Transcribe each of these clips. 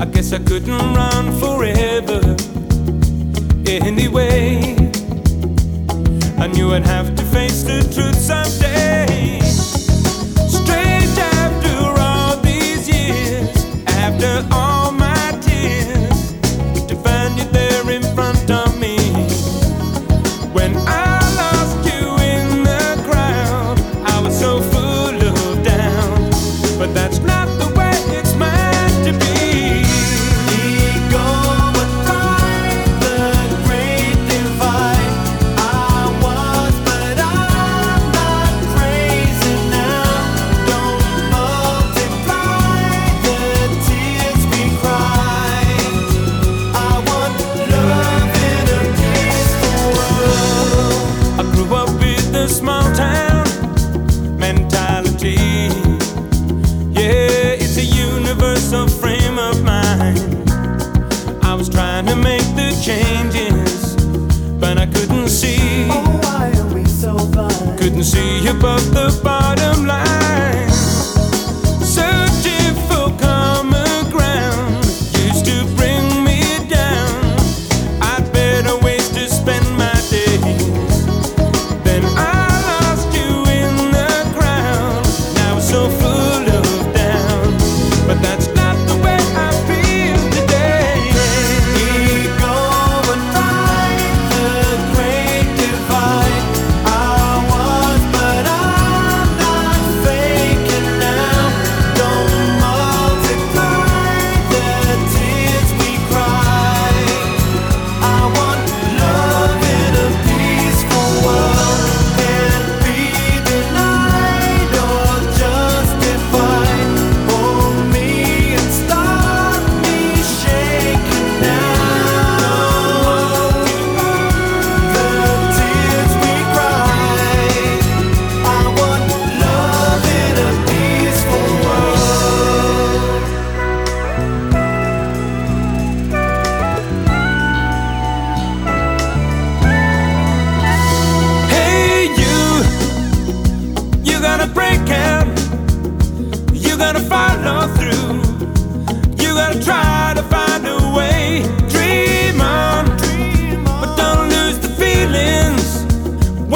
I guess I couldn't run forever anyway. I knew I'd have to.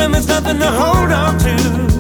when there's nothing to hold on to.